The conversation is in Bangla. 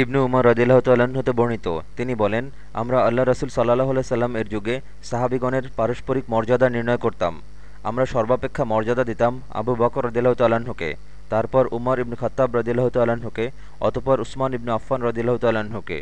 ইবনু উমর রদিল্লাহ হতে বর্ণিত। তিনি বলেন, আমরা আল্লাহ রসুল সাল্লাহ সাল্লাম এর যুগে সাহাবিগণের পারস্পরিক মর্যাদা নির্ণয় করতাম। আমরা সর্বাপেক্ষা মর্যাদা দিতাম আবু বকর রদিল্লাহ তাল্লাহকে তারপর উমর ইবনু খত্তাব রদিল্লাহ তাল্লাহকে অতপর উসমান ইবনু আফফান রদিল্লাহ তাল্লাহকে